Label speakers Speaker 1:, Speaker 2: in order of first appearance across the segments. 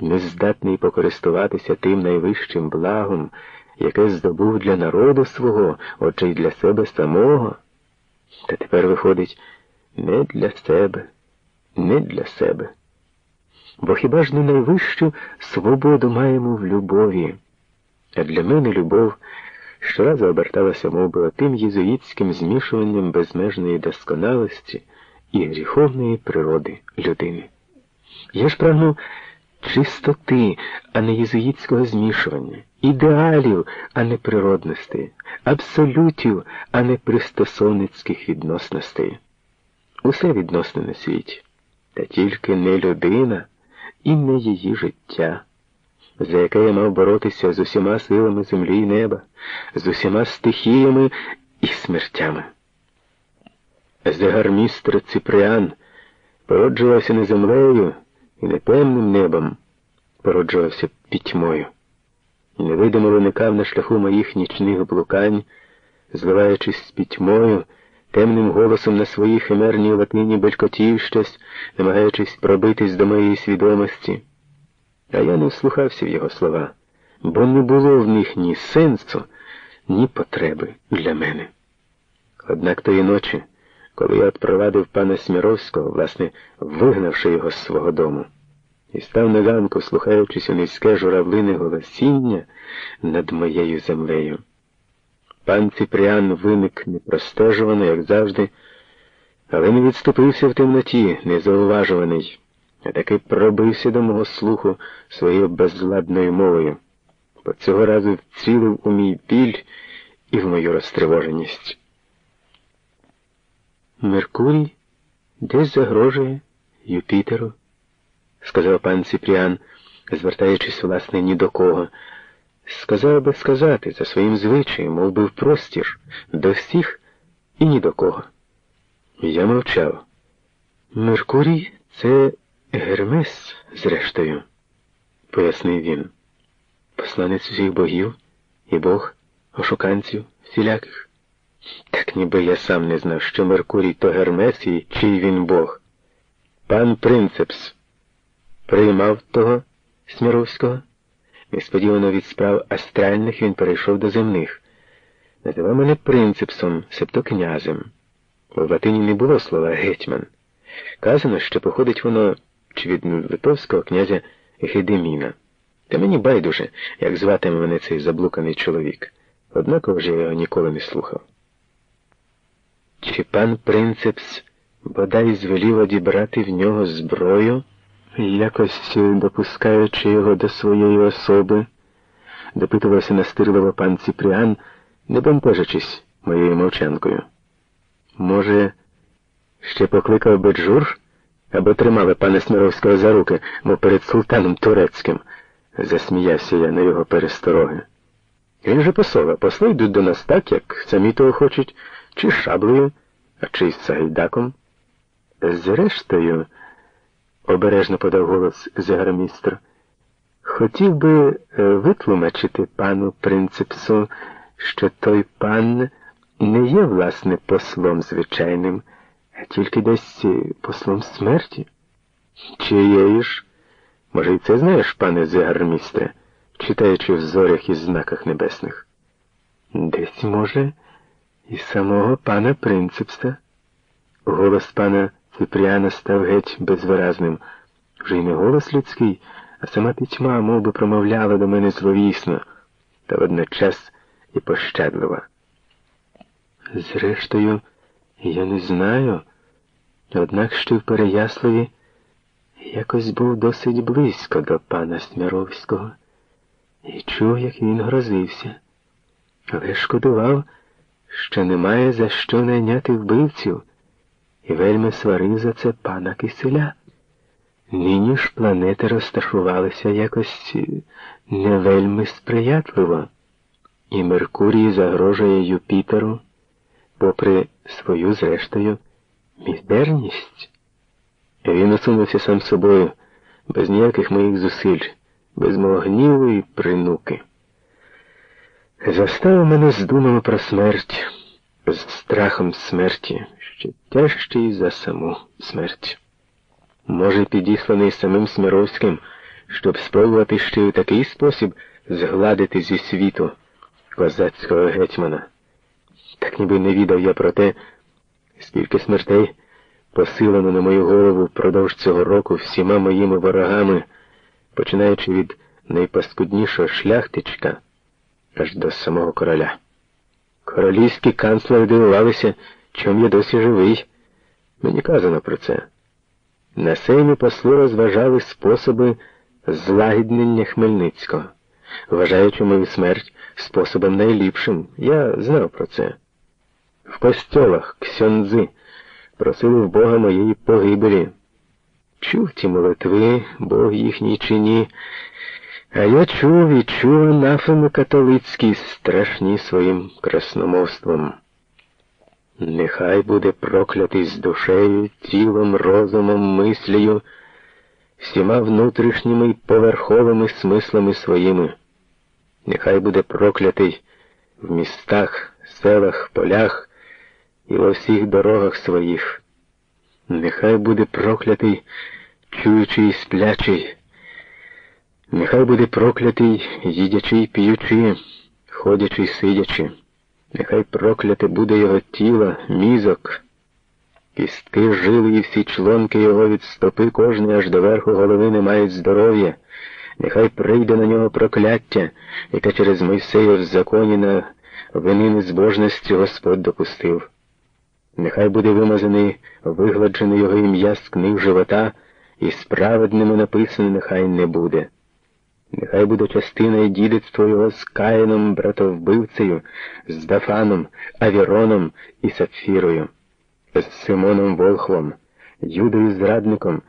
Speaker 1: не здатний покористуватися тим найвищим благом, яке здобув для народу свого, отже й для себе самого. Та тепер виходить не для себе, не для себе. Бо хіба ж не найвищу свободу маємо в любові? А для мене любов щоразу оберталася мов тим єзуїтським змішуванням безмежної досконалості і гріховної природи людини. Я ж прагну чистоти, а не єзуїтського змішування, ідеалів, а не природностей, абсолютів, а не пристосовницьких відносностей. Усе відносне на світі, та тільки не людина і не її життя, за яке я мав боротися з усіма силами землі і неба, з усіма стихіями і смертями. Загармістр Ципріан породжувався не землею і не темним небом, породжувався пітьмою, невидимо виникав на шляху моїх нічних блукань, зливаючись з пітьмою, темним голосом на своїй химерній латині белькотів щось, намагаючись пробитись до моєї свідомості. А я не вслухався в його слова, бо не було в них ні сенсу, ні потреби для мене. Однак тої ночі, коли я відпровадив пана Сміровського, власне, вигнавши його з свого дому, і став на ганку, слухаючись у низьке журавлине голосіння над моєю землею. Пан Ципріан виник непростежувано, як завжди, але не відступився в темноті, незауважуваний, а таки пробився до мого слуху своєю безладною мовою, бо цього разу вцілив у мій біль і в мою розтривоженість. Меркурій десь загрожує Юпітеру, сказав пан Ципріан, звертаючись, власне, ні до кого. Сказав би сказати за своїм звичаєм, мов би в простір, до всіх і ні до кого. Я мовчав. Меркурій це Гермес, зрештою, пояснив він. Посланець усіх богів і бог ошуканців всіляких. Так ніби я сам не знав, що Меркурій то Гермес і чий він Бог. Пан Принцепс приймав того Сміровського. Несподівано від справ астральних він перейшов до земних. Називав мене принципсом, себто князем. У латині не було слова гетьман. Казано, що походить воно чи від литовського князя Гедеміна. Та мені байдуже, як зватиме мене цей заблуканий чоловік. Однаково ж я його ніколи не слухав. Чи пан принцепс бодай звелів одібрати в нього зброю? Якось допускаючи його до своєї особи, допитувався настирливо пан Ціпріан, не бентежачись моєю мовчанкою. Може, ще покликав Беджур, або тримали пана Сміровського за руки, мов перед султаном турецьким, засміявся я на його перестороги. Він же посола, посли йдуть до нас так, як самі того хочуть, чи шаблею, а чи з Сагайдаком. Зрештою, обережно подав голос загармістр. Хотів би е, витлумачити пану принципсу, що той пан не є, власне, послом звичайним, а тільки десь е, послом смерті. Чиєї ж? Може, і це знаєш, пане загармістре, читаючи в зорях і знаках небесних? Десь, може, і самого пана принципса. Голос пана Ципріана став геть безвиразним. Вже й не голос людський, а сама пітьма мов би, промовляла до мене зловісно, та водночас і пощадлива. Зрештою, я не знаю, однак ще в Переяславі якось був досить близько до пана Сміровського і чув, як він грозився, але шкодував, що немає за що найняти вбивців і вельми сварив за це пана Киселя. Нині ж планети розташувалися якось е, не вельми сприятливо, і Меркурій загрожує Юпітеру, попри свою, зрештою, мізерність. Він усунувся сам собою, без ніяких моїх зусиль, без мого гніву і принуки. Заставив мене з думами про смерть, з страхом смерті ще тяжчий за саму смерть. Може, підісланий самим Сміровським, щоб спробувати ще у такий спосіб згладити зі світу козацького гетьмана. Так ніби не відав я про те, скільки смертей посилено на мою голову впродовж цього року всіма моїми ворогами, починаючи від найпаскуднішого шляхтичка аж до самого короля. Королівські канцлери дивувалися, чом я досі живий. Мені казано про це. На сеймі посли розважали способи злагіднення Хмельницького, вважаючи мою смерть способом найліпшим. Я знав про це. В костьолах ксьондзи просили в Бога моєї погибелі. Чув ті молитви, Бог їхній чи ні, а я чув і чув анафеми католицькі страшні своїм красномовством. Нехай буде проклятий з душею, тілом, розумом, мислею, всіма внутрішніми й поверховими смислами своїми. Нехай буде проклятий в містах, селах, полях і во всіх дорогах своїх. Нехай буде проклятий, чуючий і сплячий. Нехай буде проклятий, їдячи й п'ючи, ходячи й сидячи. Нехай прокляте буде його тіло, мізок, кістки жили і всі члонки його від стопи кожної аж до верху голови не мають здоров'я. Нехай прийде на нього прокляття, яке через Мойсея в законі на вини незбожності Господь допустив. Нехай буде вимазаний, вигладжене його ім'я з книг живота, і справедними написане нехай не буде. Нехай буде частина і дідицтво його з Каїном, братовбивцею, з Дафаном, Авіроном і Сапфірою, з Симоном Волхвом, Юдою зрадником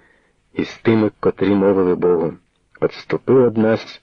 Speaker 1: і з тими, котрі мовили Богу. Отступи од нас.